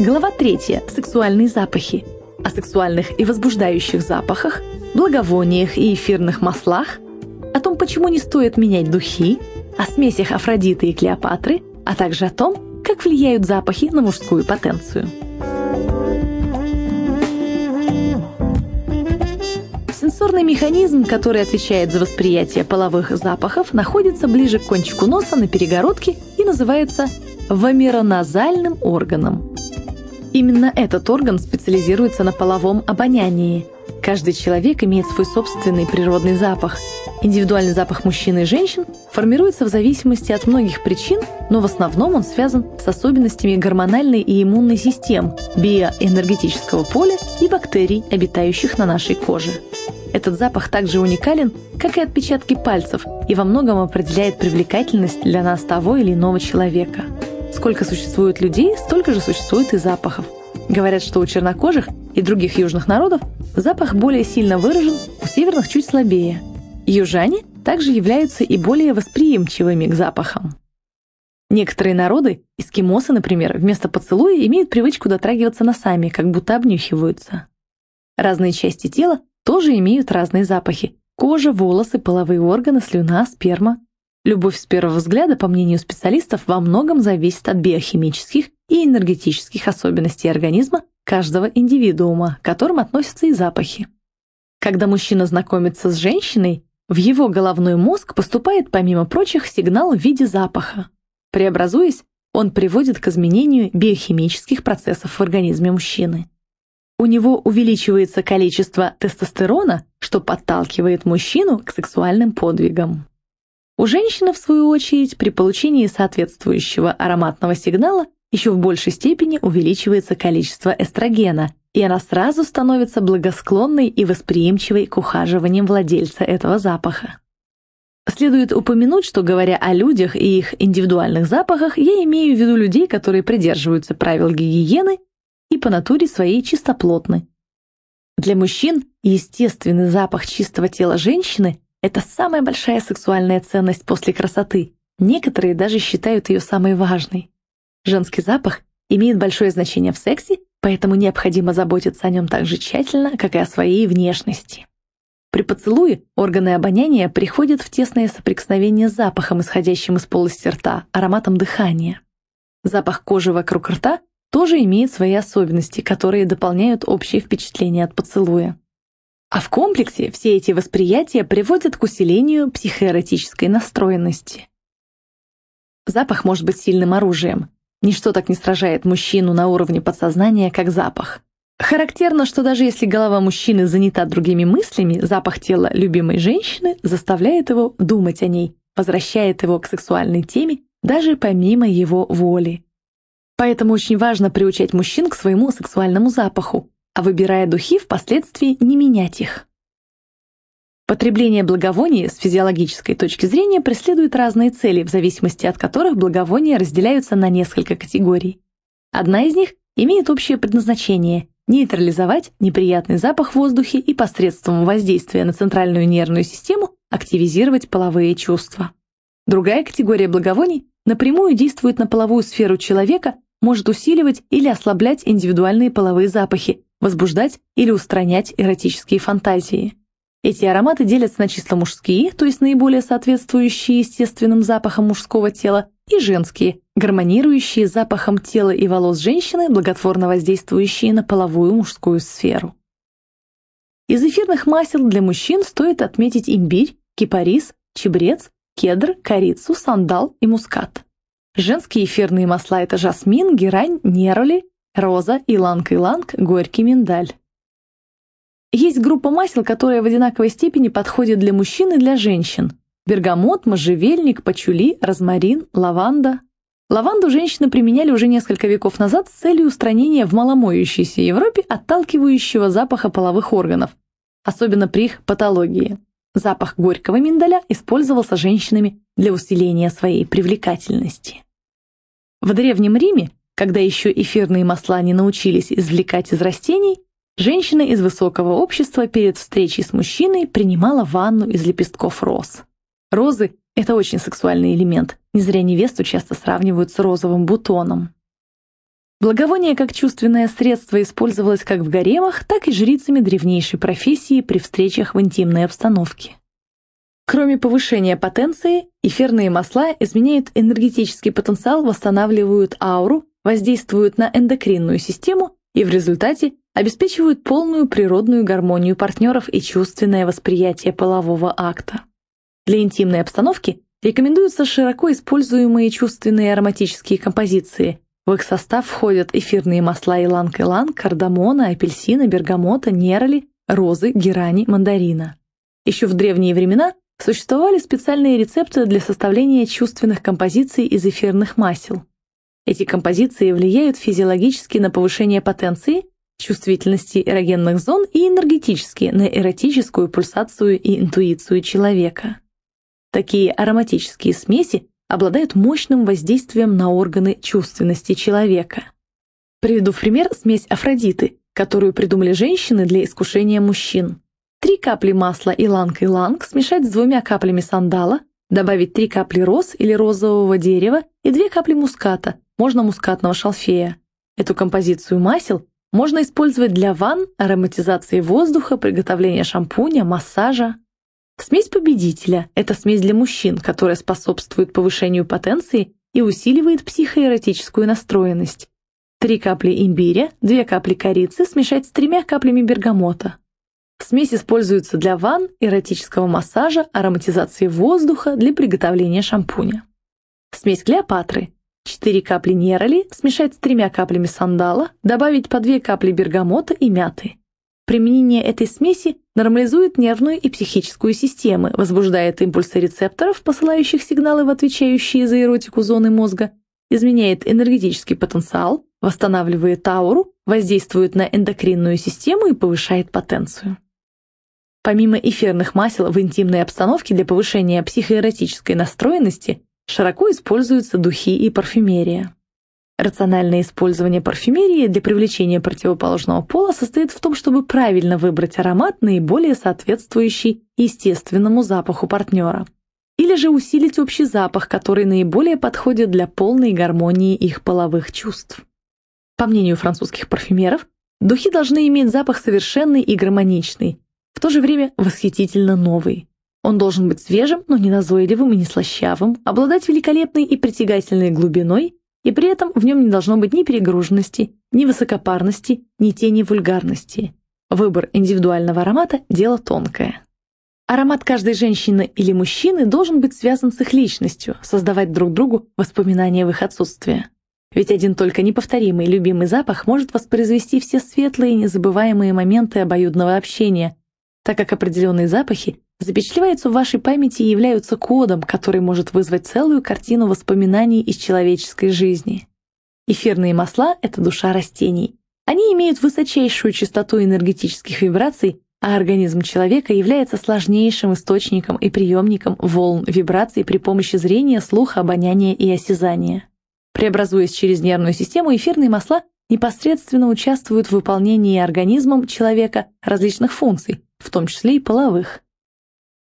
Глава 3. Сексуальные запахи. О сексуальных и возбуждающих запахах, благовониях и эфирных маслах, о том, почему не стоит менять духи, о смесях Афродиты и Клеопатры, а также о том, как влияют запахи на мужскую потенцию. Сенсорный механизм, который отвечает за восприятие половых запахов, находится ближе к кончику носа на перегородке и называется вомероназальным органом. Именно этот орган специализируется на половом обонянии. Каждый человек имеет свой собственный природный запах. Индивидуальный запах мужчин и женщин формируется в зависимости от многих причин, но в основном он связан с особенностями гормональной и иммунной систем, биоэнергетического поля и бактерий, обитающих на нашей коже. Этот запах также уникален, как и отпечатки пальцев, и во многом определяет привлекательность для нас того или иного человека. Сколько существует людей, столько же существует и запахов. Говорят, что у чернокожих и других южных народов запах более сильно выражен, у северных чуть слабее. Южане также являются и более восприимчивыми к запахам. Некоторые народы, эскимосы, например, вместо поцелуя имеют привычку дотрагиваться носами, как будто обнюхиваются. Разные части тела тоже имеют разные запахи. Кожа, волосы, половые органы, слюна, сперма. Любовь с первого взгляда, по мнению специалистов, во многом зависит от биохимических и энергетических особенностей организма каждого индивидуума, к которым относятся и запахи. Когда мужчина знакомится с женщиной, в его головной мозг поступает, помимо прочих, сигнал в виде запаха. Преобразуясь, он приводит к изменению биохимических процессов в организме мужчины. У него увеличивается количество тестостерона, что подталкивает мужчину к сексуальным подвигам. У женщины, в свою очередь, при получении соответствующего ароматного сигнала еще в большей степени увеличивается количество эстрогена, и она сразу становится благосклонной и восприимчивой к ухаживаниям владельца этого запаха. Следует упомянуть, что говоря о людях и их индивидуальных запахах, я имею в виду людей, которые придерживаются правил гигиены и по натуре своей чистоплотны. Для мужчин естественный запах чистого тела женщины это самая большая сексуальная ценность после красоты. Некоторые даже считают ее самой важной. Женский запах имеет большое значение в сексе, поэтому необходимо заботиться о нем так же тщательно, как и о своей внешности. При поцелуе органы обоняния приходят в тесное соприкосновение с запахом, исходящим из полости рта, ароматом дыхания. Запах кожи вокруг рта тоже имеет свои особенности, которые дополняют общее впечатление от поцелуя. А в комплексе все эти восприятия приводят к усилению психоэротической настроенности. Запах может быть сильным оружием. Ничто так не сражает мужчину на уровне подсознания, как запах. Характерно, что даже если голова мужчины занята другими мыслями, запах тела любимой женщины заставляет его думать о ней, возвращает его к сексуальной теме, даже помимо его воли. Поэтому очень важно приучать мужчин к своему сексуальному запаху, а выбирая духи, впоследствии не менять их. Потребление благовоний с физиологической точки зрения преследует разные цели, в зависимости от которых благовония разделяются на несколько категорий. Одна из них имеет общее предназначение – нейтрализовать неприятный запах в воздухе и посредством воздействия на центральную нервную систему активизировать половые чувства. Другая категория благовоний напрямую действует на половую сферу человека, может усиливать или ослаблять индивидуальные половые запахи, возбуждать или устранять эротические фантазии. Эти ароматы делятся на чисто мужские, то есть наиболее соответствующие естественным запахам мужского тела, и женские, гармонирующие с запахом тела и волос женщины, благотворно воздействующие на половую мужскую сферу. Из эфирных масел для мужчин стоит отметить имбирь, кипарис, чебрец, кедр, корицу, сандал и мускат. Женские эфирные масла – это жасмин, герань, нероли, роза, иланг-иланг, горький миндаль. Есть группа масел, которая в одинаковой степени подходит для мужчин и для женщин. Бергамот, можжевельник, пачули, розмарин, лаванда. Лаванду женщины применяли уже несколько веков назад с целью устранения в маломоющейся Европе отталкивающего запаха половых органов, особенно при их патологии. Запах горького миндаля использовался женщинами для усиления своей привлекательности. В Древнем Риме когда еще эфирные масла не научились извлекать из растений, женщина из высокого общества перед встречей с мужчиной принимала ванну из лепестков роз. Розы – это очень сексуальный элемент, не зря невесту часто сравнивают с розовым бутоном. Благовоние как чувственное средство использовалось как в гаремах, так и жрицами древнейшей профессии при встречах в интимной обстановке. Кроме повышения потенции, эфирные масла изменяют энергетический потенциал, восстанавливают ауру, воздействуют на эндокринную систему и в результате обеспечивают полную природную гармонию партнеров и чувственное восприятие полового акта. Для интимной обстановки рекомендуются широко используемые чувственные ароматические композиции – в их состав входят эфирные масла иланг-иланг, кардамона, апельсина, бергамота, нероли, розы, герани, мандарина. Еще в древние времена существовали специальные рецепты для составления чувственных композиций из эфирных масел. Эти композиции влияют физиологически на повышение потенции, чувствительности эрогенных зон и энергетически на эротическую пульсацию и интуицию человека. Такие ароматические смеси обладают мощным воздействием на органы чувственности человека. Приведу в пример смесь Афродиты, которую придумали женщины для искушения мужчин. Три капли масла иланг-иланг смешать с двумя каплями сандала, добавить три капли роз или розового дерева и две капли муската, можно мускатного шалфея. Эту композицию масел можно использовать для ванн, ароматизации воздуха, приготовления шампуня, массажа. Смесь победителя – это смесь для мужчин, которая способствует повышению потенции и усиливает психоэротическую настроенность. Три капли имбиря, две капли корицы смешать с тремя каплями бергамота. Смесь используется для ванн, эротического массажа, ароматизации воздуха, для приготовления шампуня. Смесь Клеопатры. 4 капли нероли смешать с тремя каплями сандала, добавить по 2 капли бергамота и мяты. Применение этой смеси нормализует нервную и психическую системы, возбуждает импульсы рецепторов, посылающих сигналы в отвечающие за эротику зоны мозга, изменяет энергетический потенциал, восстанавливает ауру, воздействует на эндокринную систему и повышает потенцию. Помимо эфирных масел в интимной обстановке для повышения психоэротической настроенности широко используются духи и парфюмерия. Рациональное использование парфюмерии для привлечения противоположного пола состоит в том, чтобы правильно выбрать аромат, наиболее соответствующий естественному запаху партнера. Или же усилить общий запах, который наиболее подходит для полной гармонии их половых чувств. По мнению французских парфюмеров, духи должны иметь запах совершенный и гармоничный, в то же время восхитительно новый. Он должен быть свежим, но не назойливым и не слащавым, обладать великолепной и притягательной глубиной и при этом в нем не должно быть ни перегруженности, ни высокопарности, ни тени вульгарности. Выбор индивидуального аромата – дело тонкое. Аромат каждой женщины или мужчины должен быть связан с их личностью, создавать друг другу воспоминания в их отсутствие. Ведь один только неповторимый любимый запах может воспроизвести все светлые и незабываемые моменты обоюдного общения, так как определенные запахи запечатлеваются в вашей памяти и являются кодом, который может вызвать целую картину воспоминаний из человеческой жизни. Эфирные масла – это душа растений. Они имеют высочайшую частоту энергетических вибраций, а организм человека является сложнейшим источником и приемником волн вибраций при помощи зрения, слуха, обоняния и осязания. Преобразуясь через нервную систему, эфирные масла непосредственно участвуют в выполнении организмом человека различных функций, в том числе и половых.